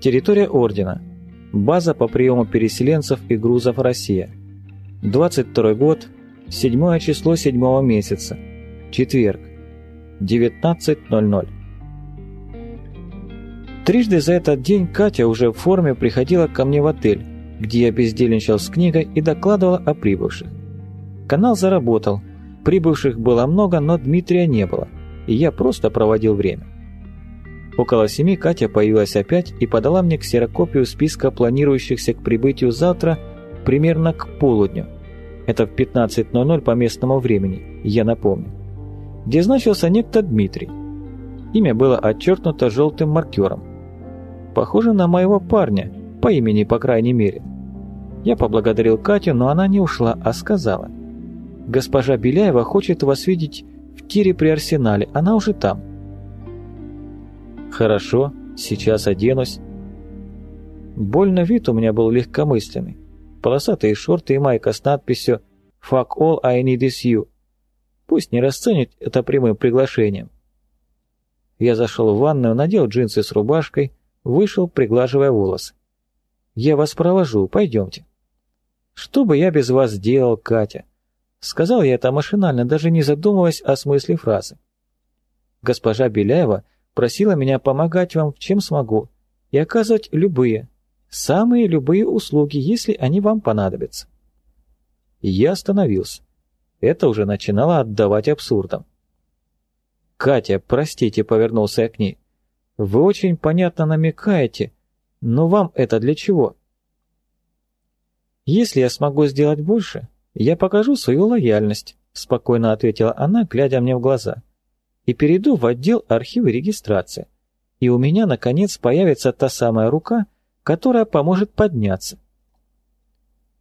Территория Ордена. База по приему переселенцев и грузов Россия. 22 год, 7 число 7 месяца. Четверг. 19.00. Трижды за этот день Катя уже в форме приходила ко мне в отель, где я бездельничал с книгой и докладывала о прибывших. Канал заработал, прибывших было много, но Дмитрия не было, и я просто проводил время. Около семи Катя появилась опять и подала мне ксерокопию списка планирующихся к прибытию завтра примерно к полудню. Это в 15.00 по местному времени, я напомню. Где значился некто Дмитрий. Имя было отчеркнуто желтым маркером. Похоже на моего парня, по имени, по крайней мере. Я поблагодарил Катю, но она не ушла, а сказала. «Госпожа Беляева хочет вас видеть в тире при арсенале, она уже там». «Хорошо, сейчас оденусь». Больно вид у меня был легкомысленный. Полосатые шорты и майка с надписью «Fuck all I need is you». Пусть не расценит это прямым приглашением. Я зашел в ванную, надел джинсы с рубашкой, вышел, приглаживая волосы. «Я вас провожу, пойдемте». «Что бы я без вас делал, Катя?» Сказал я это машинально, даже не задумываясь о смысле фразы. Госпожа Беляева просила меня помогать вам, чем смогу, и оказывать любые, самые любые услуги, если они вам понадобятся. Я остановился. Это уже начинало отдавать абсурдом. «Катя, простите», — повернулся я к ней. «Вы очень понятно намекаете, но вам это для чего?» «Если я смогу сделать больше, я покажу свою лояльность», — спокойно ответила она, глядя мне в глаза. «И перейду в отдел архивы регистрации. И у меня, наконец, появится та самая рука, которая поможет подняться».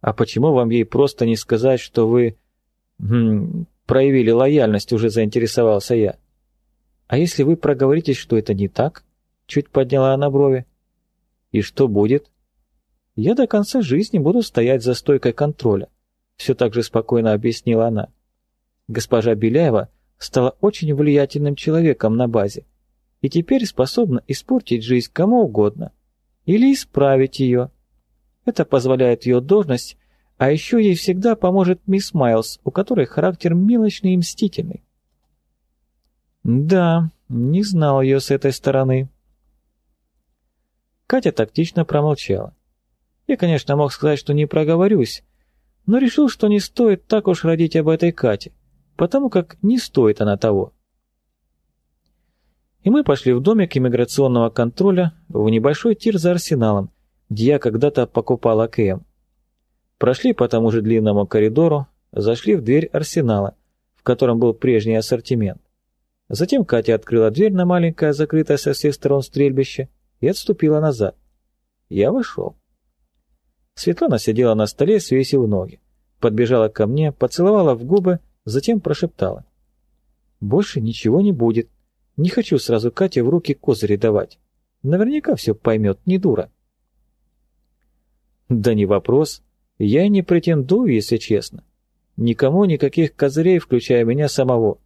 «А почему вам ей просто не сказать, что вы...» хм, «Проявили лояльность», — уже заинтересовался я. «А если вы проговоритесь, что это не так?» — чуть подняла она брови. «И что будет?» «Я до конца жизни буду стоять за стойкой контроля», — все так же спокойно объяснила она. «Госпожа Беляева стала очень влиятельным человеком на базе и теперь способна испортить жизнь кому угодно или исправить ее. Это позволяет ее должность, а еще ей всегда поможет мисс Майлз, у которой характер мелочный и мстительный». «Да, не знал ее с этой стороны». Катя тактично промолчала. Я, конечно, мог сказать, что не проговорюсь, но решил, что не стоит так уж родить об этой Кате, потому как не стоит она того. И мы пошли в домик иммиграционного контроля в небольшой тир за арсеналом, где я когда-то покупал АКМ. Прошли по тому же длинному коридору, зашли в дверь арсенала, в котором был прежний ассортимент. Затем Катя открыла дверь на маленькое, закрытое со всех сторон стрельбище, и отступила назад. Я вошел. Светлана сидела на столе, свесив ноги. Подбежала ко мне, поцеловала в губы, затем прошептала. «Больше ничего не будет. Не хочу сразу Кате в руки козыри давать. Наверняка все поймет, не дура». «Да не вопрос. Я не претендую, если честно. Никому никаких козырей, включая меня самого.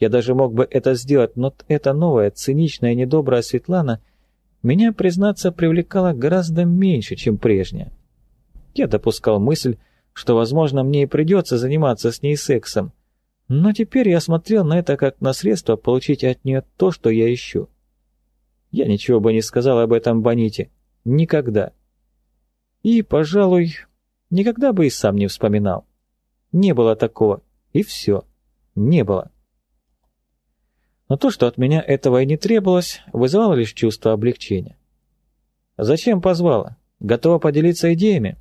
Я даже мог бы это сделать, но эта новая, циничная, недобрая Светлана меня, признаться, привлекала гораздо меньше, чем прежняя. Я допускал мысль, что, возможно, мне и придется заниматься с ней сексом, но теперь я смотрел на это как на средство получить от нее то, что я ищу. Я ничего бы не сказал об этом Боните. Никогда. И, пожалуй, никогда бы и сам не вспоминал. Не было такого. И все. Не было. Но то, что от меня этого и не требовалось, вызывало лишь чувство облегчения. «Зачем позвала? Готова поделиться идеями?»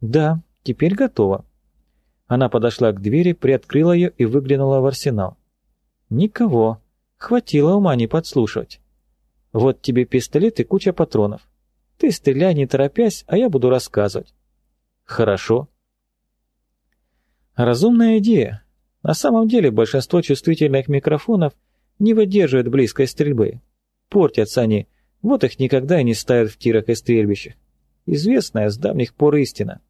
«Да, теперь готова». Она подошла к двери, приоткрыла ее и выглянула в арсенал. «Никого. Хватило ума не подслушивать. Вот тебе пистолет и куча патронов. Ты стреляй, не торопясь, а я буду рассказывать». «Хорошо». Разумная идея. На самом деле большинство чувствительных микрофонов не выдерживают близкой стрельбы. Портятся они, вот их никогда и не ставят в тирах и стрельбищах. Известная с давних пор истина.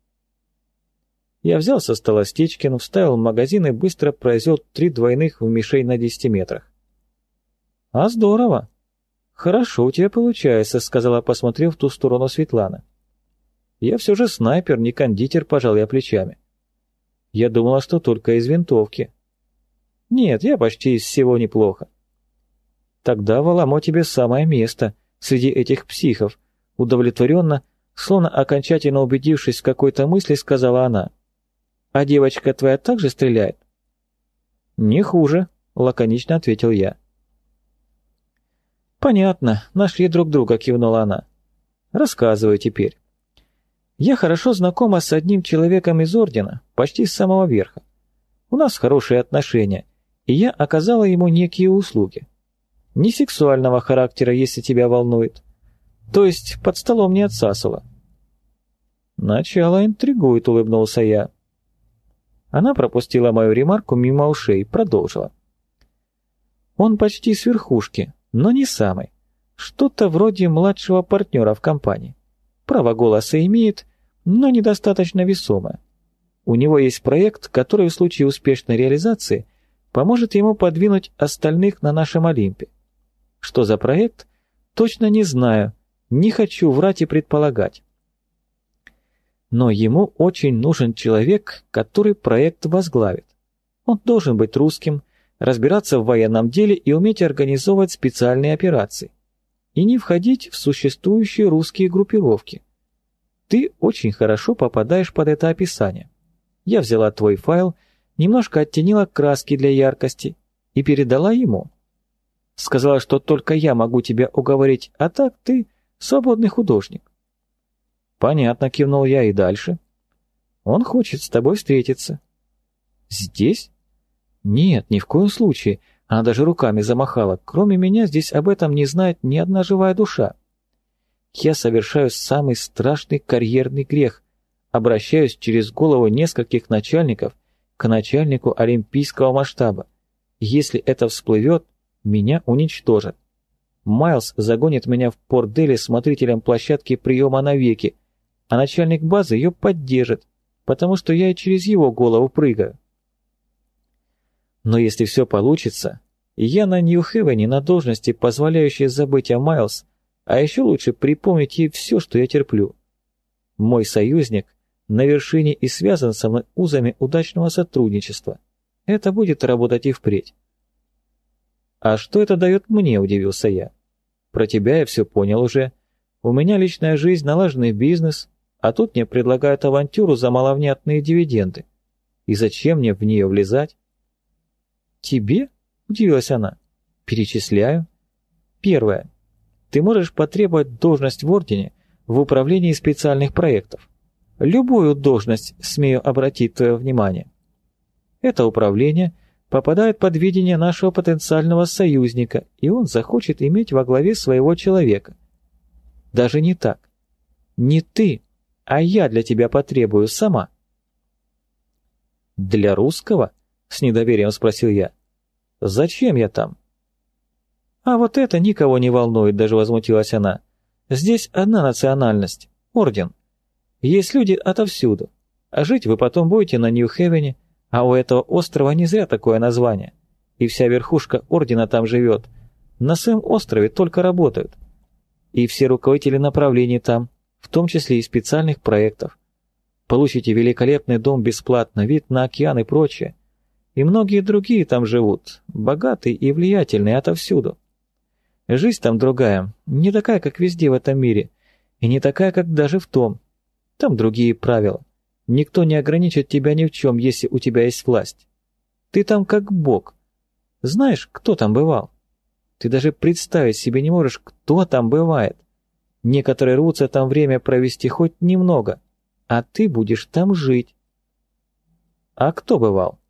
Я взял со стола Стечкин, вставил в магазин и быстро произвел три двойных в мишень на 10 метрах. А здорово. «Хорошо у тебя получается», — сказала, посмотрев в ту сторону Светлана. «Я все же снайпер, не кондитер», — пожал я плечами. «Я думала, что только из винтовки». «Нет, я почти из всего неплохо». «Тогда, Валамо, тебе самое место среди этих психов», — удовлетворенно, словно окончательно убедившись в какой-то мысли, сказала она. «А девочка твоя также стреляет?» «Не хуже», — лаконично ответил я. «Понятно, нашли друг друга», — кивнула она. «Рассказывай теперь». «Я хорошо знакома с одним человеком из Ордена, почти с самого верха. У нас хорошие отношения, и я оказала ему некие услуги. Не сексуального характера, если тебя волнует. То есть под столом не отсасывала». «Начало интригует», — улыбнулся я. Она пропустила мою ремарку мимо ушей, продолжила. «Он почти с верхушки, но не самый. Что-то вроде младшего партнера в компании. Право голоса имеет, но недостаточно весомое. У него есть проект, который в случае успешной реализации поможет ему подвинуть остальных на нашем Олимпе. Что за проект? Точно не знаю, не хочу врать и предполагать. Но ему очень нужен человек, который проект возглавит. Он должен быть русским, разбираться в военном деле и уметь организовывать специальные операции. И не входить в существующие русские группировки. Ты очень хорошо попадаешь под это описание. Я взяла твой файл, немножко оттенила краски для яркости и передала ему. Сказала, что только я могу тебя уговорить, а так ты свободный художник. Понятно, кивнул я и дальше. Он хочет с тобой встретиться. Здесь? «Нет, ни в коем случае!» Она даже руками замахала. «Кроме меня здесь об этом не знает ни одна живая душа. Я совершаю самый страшный карьерный грех. Обращаюсь через голову нескольких начальников к начальнику олимпийского масштаба. Если это всплывет, меня уничтожат. Майлз загонит меня в порт Дели смотрителем площадки приема навеки, а начальник базы ее поддержит, потому что я и через его голову прыгаю. Но если все получится, я на Нью-Хевене на должности, позволяющей забыть о Майлз, а еще лучше припомнить ей все, что я терплю. Мой союзник на вершине и связан со мной узами удачного сотрудничества. Это будет работать и впредь. «А что это дает мне?» – удивился я. «Про тебя я все понял уже. У меня личная жизнь, налаженный бизнес, а тут мне предлагают авантюру за маловнятные дивиденды. И зачем мне в нее влезать?» «Тебе?» – удивилась она. «Перечисляю. Первое. Ты можешь потребовать должность в Ордене в управлении специальных проектов. Любую должность, смею обратить твое внимание. Это управление попадает под видение нашего потенциального союзника, и он захочет иметь во главе своего человека. Даже не так. Не ты, а я для тебя потребую сама». «Для русского?» — с недоверием спросил я. Зачем я там?» «А вот это никого не волнует», — даже возмутилась она. «Здесь одна национальность — орден. Есть люди отовсюду. А жить вы потом будете на Нью-Хевене, а у этого острова не зря такое название. И вся верхушка ордена там живет. На своем острове только работают. И все руководители направлений там, в том числе и специальных проектов. Получите великолепный дом бесплатно, вид на океан и прочее. И многие другие там живут, богатые и влиятельные отовсюду. Жизнь там другая, не такая, как везде в этом мире, и не такая, как даже в том. Там другие правила. Никто не ограничит тебя ни в чем, если у тебя есть власть. Ты там как бог. Знаешь, кто там бывал? Ты даже представить себе не можешь, кто там бывает. Некоторые рвутся там время провести хоть немного, а ты будешь там жить. А кто бывал?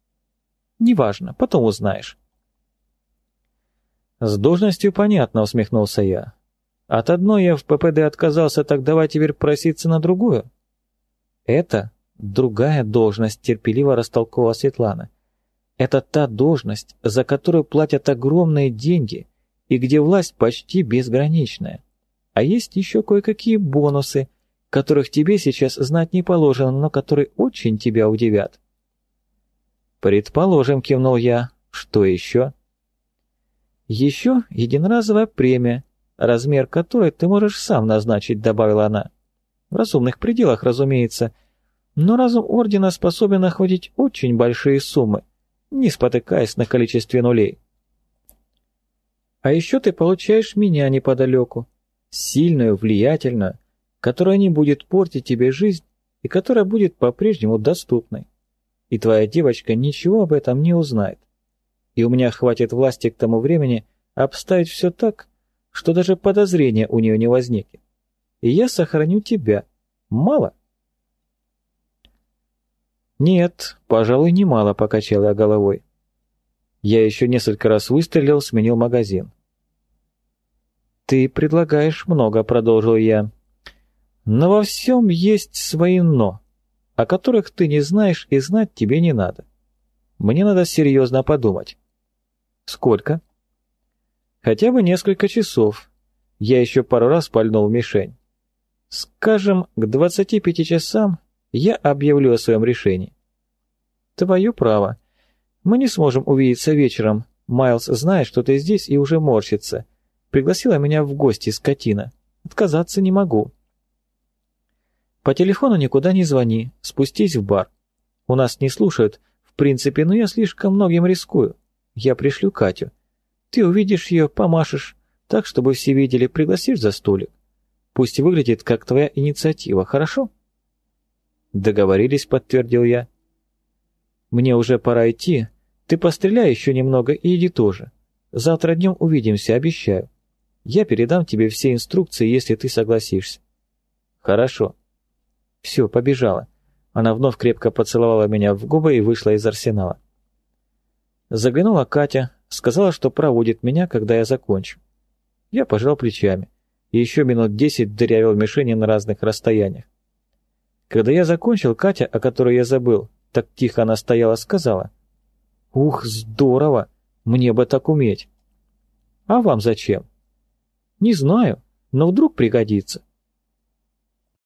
Неважно, потом узнаешь. С должностью понятно, усмехнулся я. От одной я в ППД отказался, так давай теперь проситься на другую. Это другая должность, терпеливо растолковала Светлана. Это та должность, за которую платят огромные деньги и где власть почти безграничная. А есть еще кое-какие бонусы, которых тебе сейчас знать не положено, но которые очень тебя удивят. «Предположим», — кивнул я. «Что еще?» «Еще единоразовая премия размер которой ты можешь сам назначить», — добавила она. «В разумных пределах, разумеется. Но разум Ордена способен охватить очень большие суммы, не спотыкаясь на количестве нулей. А еще ты получаешь меня неподалеку, сильную, влиятельную, которая не будет портить тебе жизнь и которая будет по-прежнему доступной. И твоя девочка ничего об этом не узнает. И у меня хватит власти к тому времени обставить все так, что даже подозрения у нее не возникнет. И я сохраню тебя. Мало? Нет, пожалуй, немало, покачал я головой. Я еще несколько раз выстрелил, сменил магазин. «Ты предлагаешь много», — продолжил я. «Но во всем есть свои «но», о которых ты не знаешь и знать тебе не надо. Мне надо серьезно подумать». «Сколько?» «Хотя бы несколько часов. Я еще пару раз пальнул в мишень. Скажем, к 25 часам я объявлю о своем решении». «Твое право. Мы не сможем увидеться вечером. Майлз знает, что ты здесь и уже морщится». Пригласила меня в гости скотина. Отказаться не могу. По телефону никуда не звони, спустись в бар. У нас не слушают, в принципе, но я слишком многим рискую. Я пришлю Катю. Ты увидишь ее, помашешь, так, чтобы все видели, пригласишь за столик. Пусть выглядит, как твоя инициатива, хорошо? Договорились, подтвердил я. Мне уже пора идти. Ты постреляй еще немного и иди тоже. Завтра днем увидимся, обещаю. Я передам тебе все инструкции, если ты согласишься. Хорошо. Все, побежала. Она вновь крепко поцеловала меня в губы и вышла из арсенала. Заглянула Катя, сказала, что проводит меня, когда я закончу. Я пожал плечами и еще минут десять дырявил мишени на разных расстояниях. Когда я закончил, Катя, о которой я забыл, так тихо она стояла, сказала. «Ух, здорово! Мне бы так уметь!» «А вам зачем?» «Не знаю, но вдруг пригодится.